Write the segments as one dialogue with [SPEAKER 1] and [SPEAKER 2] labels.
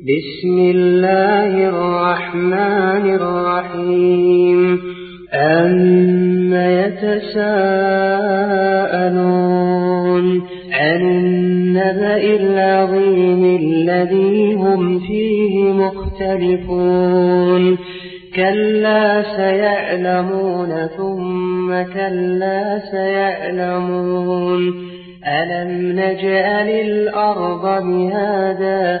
[SPEAKER 1] بسم الله الرحمن الرحيم أما يتساءلون عن النبأ العظيم الذي هم فيه مختلفون كلا سيعلمون ثم كلا سيعلمون ألم نجعل الأرض بهذا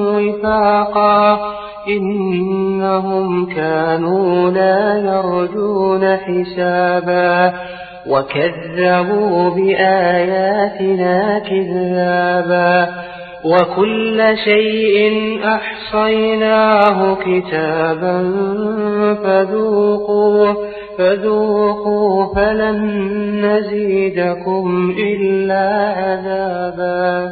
[SPEAKER 1] وفاقا إنهم كانوا لا يرجون حسابا. وكذبوا بآياتنا كذابا. وكل شيء أحصيناه كتابا فذوقوه فذوقوا فلن نزيدكم إلا عذابا.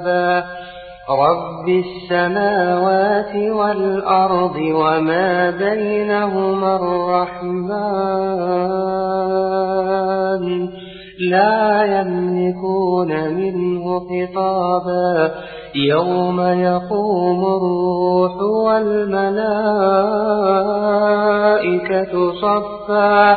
[SPEAKER 1] كتابا رب السماوات والأرض وما بينهما الرحمن لا يملكون منه خطابا. يوم يقوم الروح والملائكة صفا.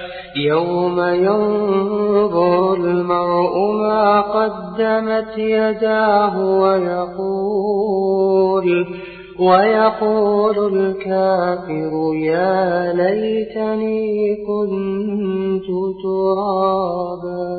[SPEAKER 1] يوم ينظر المرء ما قدمت يداه ويقول ويقول الكافر يا ليتني كنت ترابا.